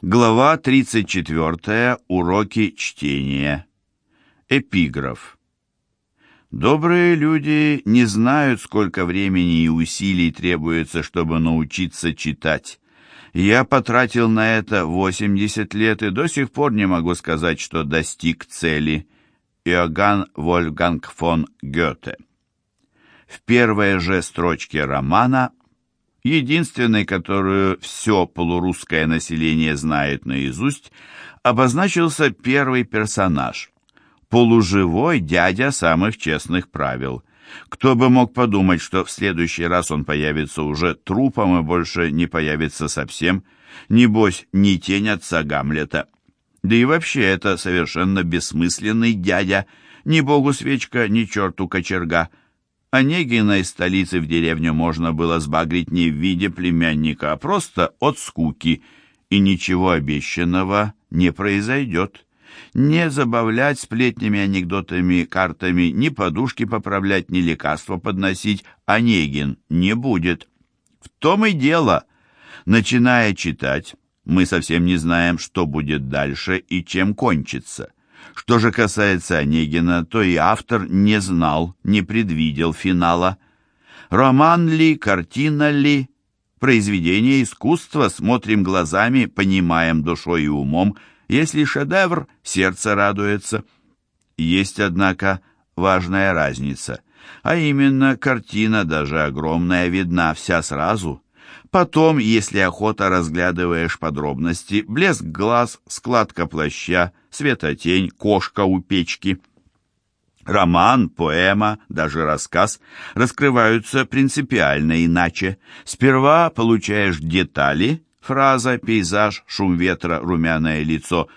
Глава 34. Уроки чтения. Эпиграф. Добрые люди не знают, сколько времени и усилий требуется, чтобы научиться читать. Я потратил на это 80 лет и до сих пор не могу сказать, что достиг цели. Иоганн Вольфганг фон Гёте. В первой же строчке романа единственной, которую все полурусское население знает наизусть, обозначился первый персонаж – полуживой дядя самых честных правил. Кто бы мог подумать, что в следующий раз он появится уже трупом и больше не появится совсем, небось, не тень отца Гамлета. Да и вообще это совершенно бессмысленный дядя, ни богу свечка, ни черту кочерга – Онегина из столицы в деревню можно было сбагрить не в виде племянника, а просто от скуки, и ничего обещанного не произойдет. Не забавлять сплетнями, анекдотами, картами, ни подушки поправлять, ни лекарства подносить Онегин не будет. В том и дело. Начиная читать, мы совсем не знаем, что будет дальше и чем кончится. Что же касается Онегина, то и автор не знал, не предвидел финала. Роман ли, картина ли, произведение искусства смотрим глазами, понимаем душой и умом, если шедевр, сердце радуется. Есть, однако, важная разница, а именно картина, даже огромная, видна вся сразу – Потом, если охота, разглядываешь подробности, блеск глаз, складка плаща, светотень, кошка у печки. Роман, поэма, даже рассказ раскрываются принципиально иначе. Сперва получаешь детали, фраза, пейзаж, шум ветра, румяное лицо,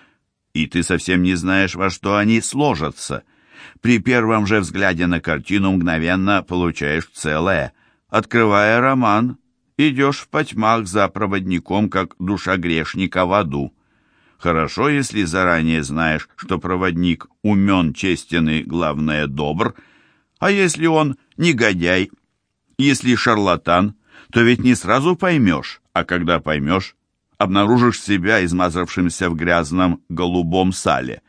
и ты совсем не знаешь, во что они сложатся. При первом же взгляде на картину мгновенно получаешь целое. Открывая роман, идешь в потьмах за проводником, как душа грешника в аду. Хорошо, если заранее знаешь, что проводник умен, честен и, главное, добр, а если он негодяй, если шарлатан, то ведь не сразу поймешь, а когда поймешь, обнаружишь себя измазавшимся в грязном голубом сале.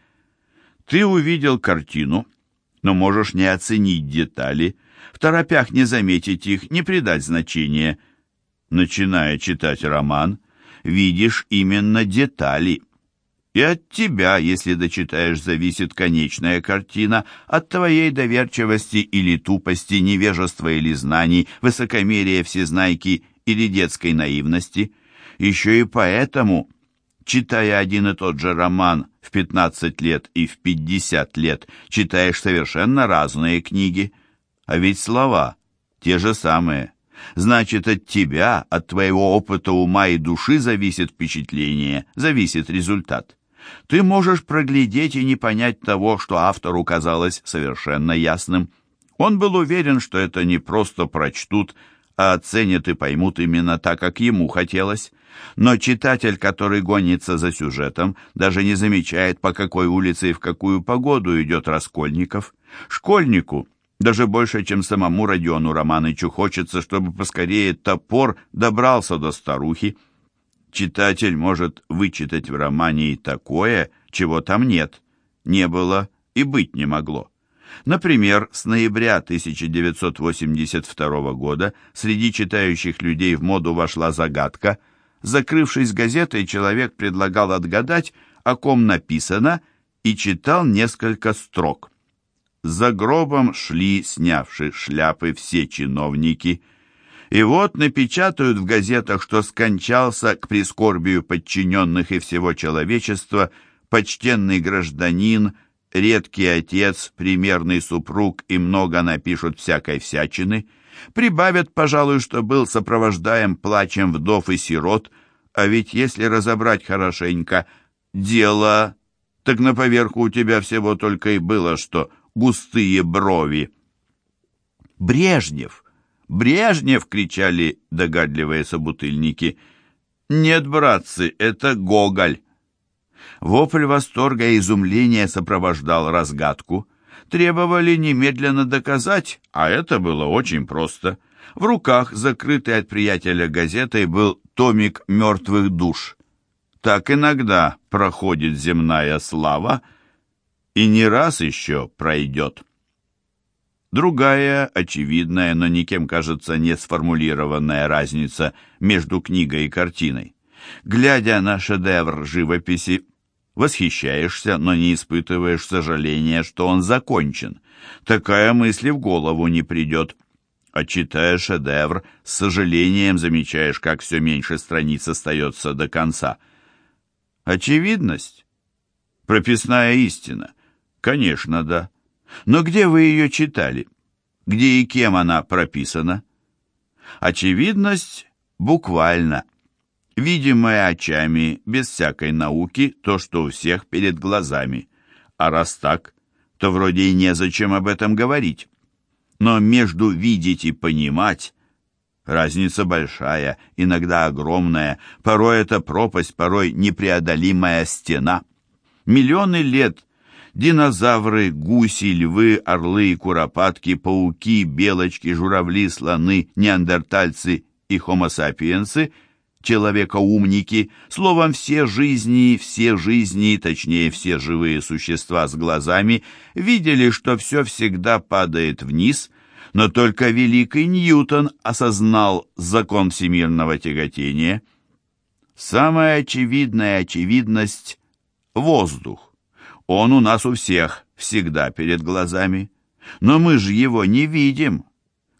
Ты увидел картину, но можешь не оценить детали, в торопях не заметить их, не придать значения – начиная читать роман, видишь именно детали. И от тебя, если дочитаешь, зависит конечная картина, от твоей доверчивости или тупости, невежества или знаний, высокомерия всезнайки или детской наивности. Еще и поэтому, читая один и тот же роман в 15 лет и в 50 лет, читаешь совершенно разные книги. А ведь слова те же самые. Значит, от тебя, от твоего опыта ума и души зависит впечатление, зависит результат. Ты можешь проглядеть и не понять того, что автору казалось совершенно ясным. Он был уверен, что это не просто прочтут, а оценят и поймут именно так, как ему хотелось. Но читатель, который гонится за сюжетом, даже не замечает, по какой улице и в какую погоду идет Раскольников. Школьнику даже больше, чем самому Родиону Романычу хочется, чтобы поскорее топор добрался до старухи. Читатель может вычитать в романе и такое, чего там нет, не было и быть не могло. Например, с ноября 1982 года среди читающих людей в моду вошла загадка. Закрывшись газетой, человек предлагал отгадать, о ком написано, и читал несколько строк. За гробом шли, снявши шляпы, все чиновники. И вот напечатают в газетах, что скончался к прискорбию подчиненных и всего человечества почтенный гражданин, редкий отец, примерный супруг и много напишут всякой всячины. Прибавят, пожалуй, что был сопровождаем плачем вдов и сирот, а ведь если разобрать хорошенько, дело, так на поверху у тебя всего только и было, что густые брови. «Брежнев! Брежнев!» — кричали догадливые собутыльники. «Нет, братцы, это Гоголь!» Вопль восторга и изумления сопровождал разгадку. Требовали немедленно доказать, а это было очень просто. В руках, закрытый от приятеля газетой, был томик «Мертвых душ». так иногда проходит земная слава и не раз еще пройдет. Другая, очевидная, но никем, кажется, не сформулированная разница между книгой и картиной. Глядя на шедевр живописи, восхищаешься, но не испытываешь сожаления, что он закончен. Такая мысль в голову не придет. А читая шедевр, с сожалением замечаешь, как все меньше страниц остается до конца. Очевидность? Прописная истина? Конечно, да. Но где вы ее читали? Где и кем она прописана? Очевидность буквально. Видимое очами, без всякой науки, то, что у всех перед глазами. А раз так, то вроде и незачем об этом говорить. Но между видеть и понимать разница большая, иногда огромная, порой это пропасть, порой непреодолимая стена. Миллионы лет динозавры, гуси, львы, орлы и куропатки, пауки, белочки, журавли, слоны, неандертальцы и хомо-сапиенсы, человека-умники, словом, все жизни, все жизни, точнее, все живые существа с глазами, видели, что все всегда падает вниз, но только великий Ньютон осознал закон всемирного тяготения. Самая очевидная очевидность — воздух. Он у нас у всех всегда перед глазами. Но мы же его не видим.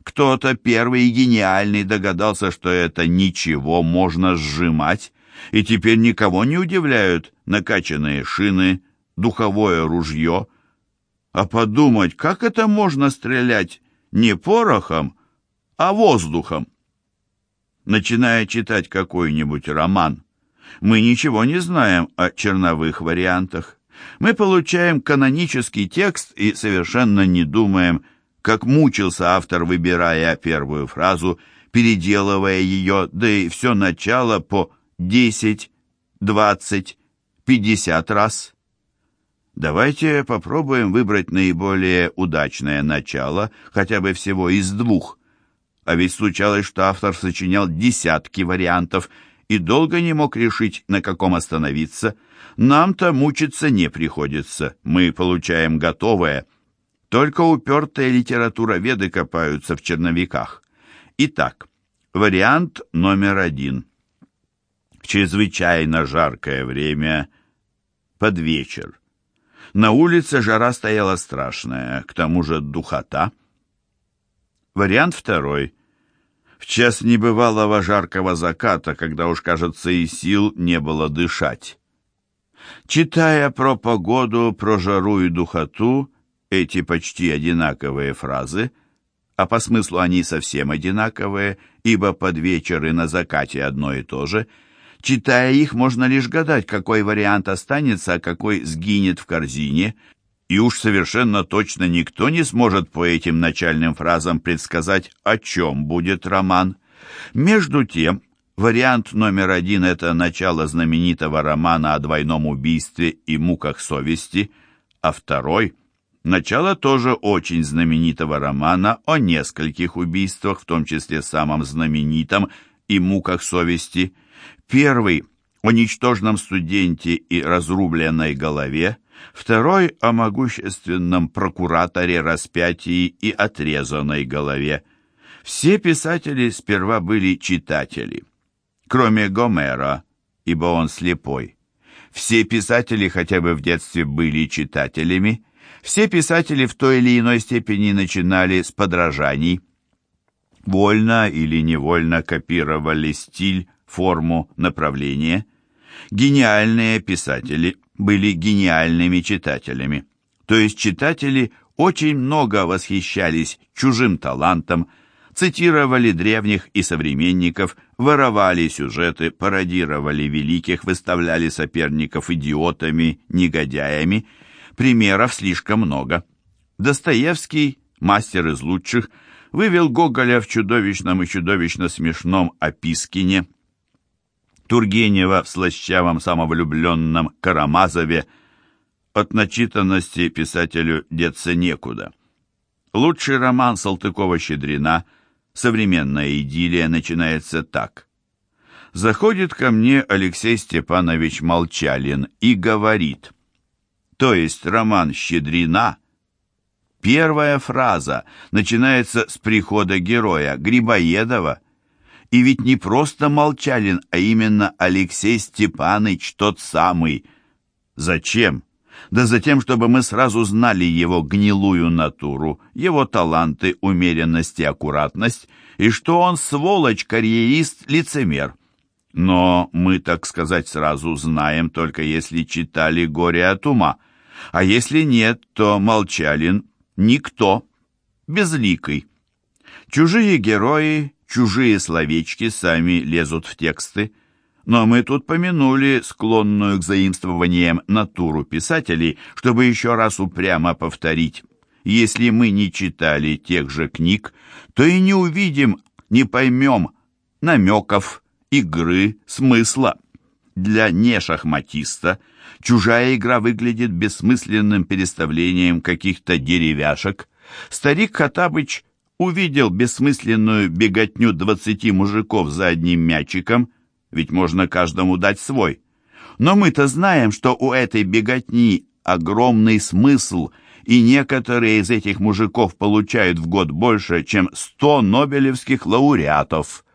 Кто-то первый и гениальный догадался, что это ничего можно сжимать, и теперь никого не удивляют накачанные шины, духовое ружье. А подумать, как это можно стрелять не порохом, а воздухом? Начиная читать какой-нибудь роман, мы ничего не знаем о черновых вариантах мы получаем канонический текст и совершенно не думаем, как мучился автор, выбирая первую фразу, переделывая ее, да и все начало по 10, 20, 50 раз. Давайте попробуем выбрать наиболее удачное начало, хотя бы всего из двух. А ведь случалось, что автор сочинял десятки вариантов и долго не мог решить, на каком остановиться – нам-то мучиться не приходится, мы получаем готовое. Только упертые литературоведы копаются в черновиках. Итак, вариант номер один. В чрезвычайно жаркое время, под вечер. На улице жара стояла страшная, к тому же духота. Вариант второй. В час небывалого жаркого заката, когда уж, кажется, и сил не было дышать. Читая про погоду, про жару и духоту, эти почти одинаковые фразы, а по смыслу они совсем одинаковые, ибо под вечер и на закате одно и то же, читая их, можно лишь гадать, какой вариант останется, а какой сгинет в корзине, и уж совершенно точно никто не сможет по этим начальным фразам предсказать, о чем будет роман. Между тем, Вариант номер один – это начало знаменитого романа о двойном убийстве и муках совести, а второй – начало тоже очень знаменитого романа о нескольких убийствах, в том числе самом знаменитом и муках совести. Первый – о ничтожном студенте и разрубленной голове, второй – о могущественном прокураторе, распятии и отрезанной голове. Все писатели сперва были читатели – кроме Гомера, ибо он слепой. Все писатели хотя бы в детстве были читателями, все писатели в той или иной степени начинали с подражаний. Вольно или невольно копировали стиль, форму, направление. Гениальные писатели были гениальными читателями. То есть читатели очень много восхищались чужим талантом, цитировали древних и современников, воровали сюжеты, пародировали великих, выставляли соперников идиотами, негодяями. Примеров слишком много. Достоевский, мастер из лучших, вывел Гоголя в чудовищном и чудовищно смешном Опискине, Тургенева в слащавом самовлюбленном Карамазове. От начитанности писателю деться некуда. Лучший роман Салтыкова-Щедрина – Современная идиллия начинается так. Заходит ко мне Алексей Степанович Молчалин и говорит, то есть роман «Щедрина» Первая фраза начинается с прихода героя Грибоедова. И ведь не просто Молчалин, а именно Алексей Степаныч тот самый. Зачем? Да затем, чтобы мы сразу знали его гнилую натуру, его таланты, умеренность и аккуратность, и что он сволочь, карьерист, лицемер. Но мы, так сказать, сразу знаем, только если читали «Горе от ума». А если нет, то Молчалин Никто. Безликий. Чужие герои, чужие словечки сами лезут в тексты. Но мы тут помянули склонную к заимствованиям натуру писателей, чтобы еще раз упрямо повторить. Если мы не читали тех же книг, то и не увидим, не поймем намеков, игры, смысла. Для нешахматиста – Чужая игра выглядит бессмысленным переставлением каких-то деревяшек. Старик Хатабыч увидел бессмысленную беготню двадцати мужиков за одним мячиком, ведь можно каждому дать свой. Но мы-то знаем, что у этой беготни огромный смысл, и некоторые из этих мужиков получают в год больше, чем сто нобелевских лауреатов –